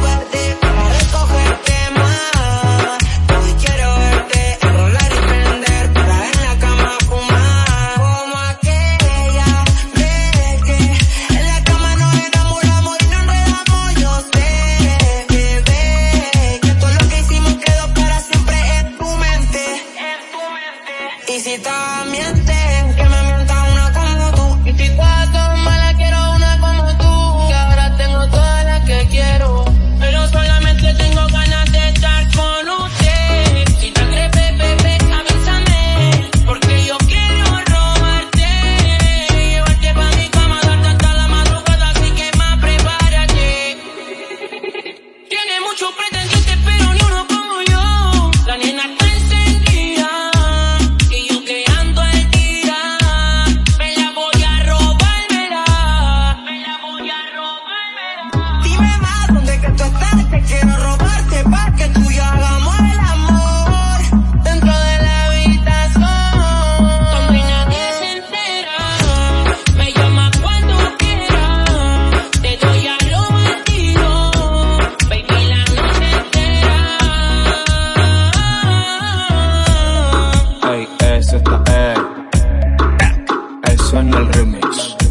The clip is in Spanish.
Para recojo este mal, yo quiero verte a volar y prender. Para en la cama fumar, como aquella vez en la cama nos enamoramos y nos enredamos. Yo sé, bebé, que todo lo que hicimos quedó para siempre en tu mente. Y si también te. Eh, Ey, el sueño el remix.